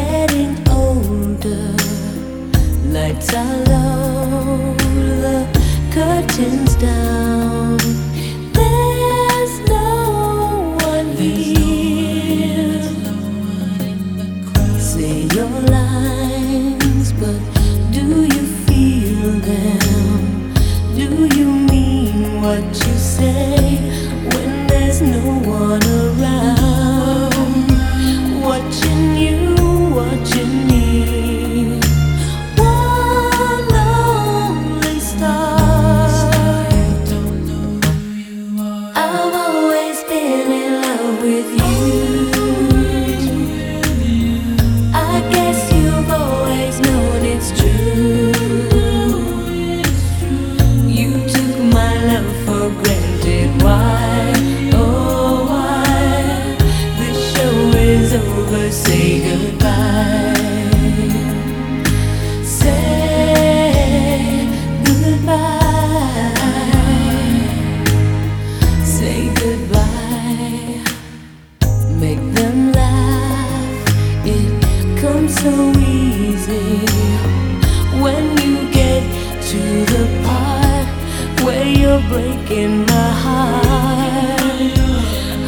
getting older. Lights are low, the curtains down. So easy when you get to the part where you're breaking my heart.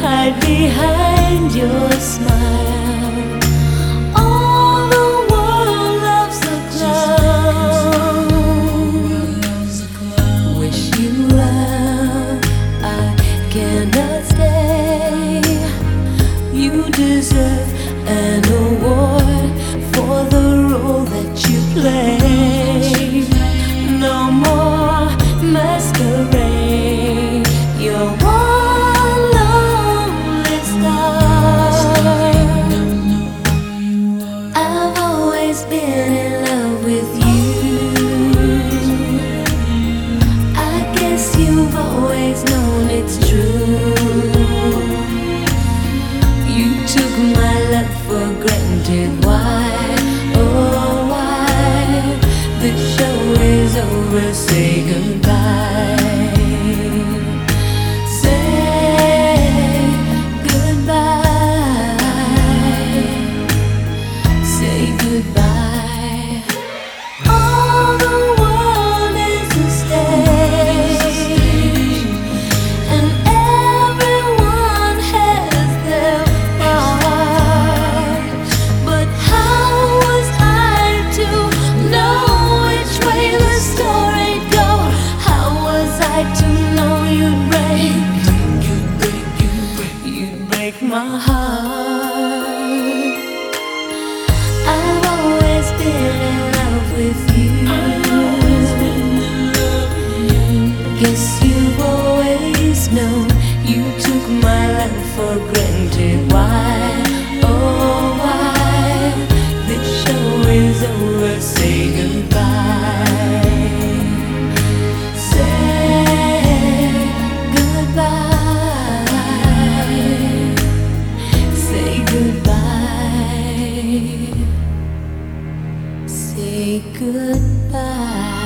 Hide behind your smile. All the world loves clown. Wish you well. I cannot stay. You deserve an award play. No more masquerade. You're one lonely star. I've always been in love with you. I guess you've always known it's over. Say goodbye. Always you took my love for granted. Why? Oh, why? The show is over. Say goodbye. Say goodbye. Say goodbye. Say goodbye.